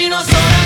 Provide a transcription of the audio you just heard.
星の空